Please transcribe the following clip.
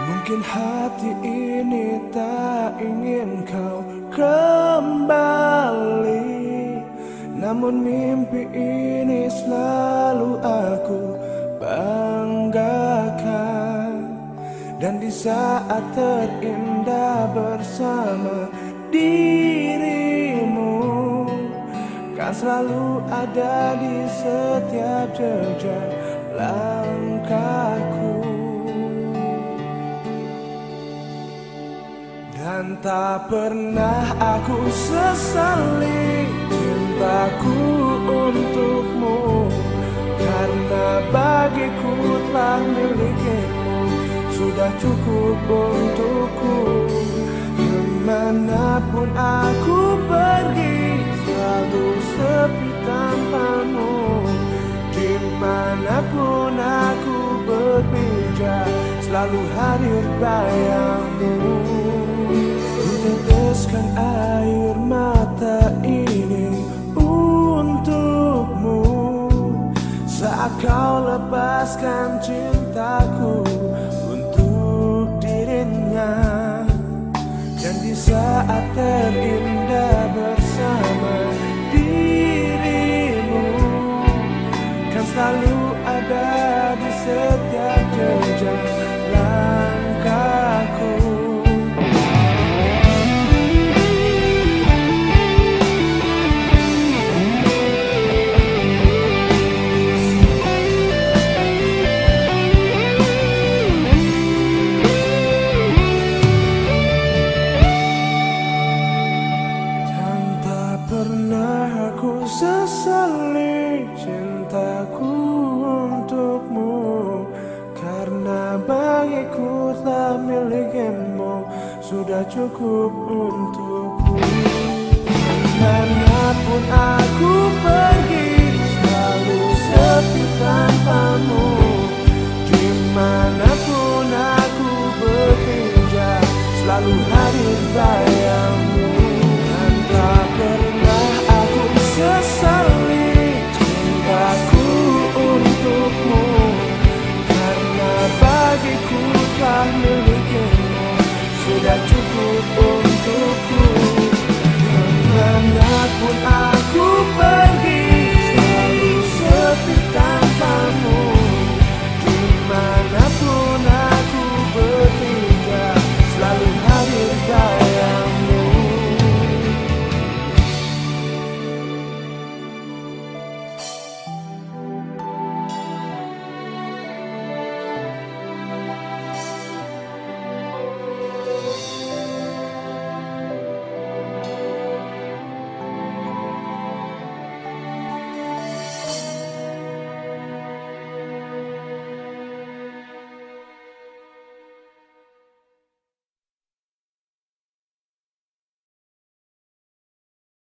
Mungkin hati ini tak ingin kau kembali. Namun mimpi ini selalu aku banggakan. Dan di saat terindah bersama dirimu Kan selalu ada di setiap jejak langkahku tak pernah aku sesali cintaku untukmu Karena bagiku telah milikimu Sudah cukup untukku. Ke mana pun aku pergi Selalu sepi tanpamu. Di mana pun aku berpijak Selalu hadir bayangmu kau lepaskan cintaku untuk dirinya. Dan di saat terindah bersama dirimu Kan selalu ada di setiap jejak Pernah aku sesali cintaku untukmu Karena bagiku tak milikmu Sudah cukup untukku. Ke mana pun aku pergi Selalu sepi tanpamu. Di mana pun aku berpindah Selalu hadir baik. untukku. Mengenal pun aku pergi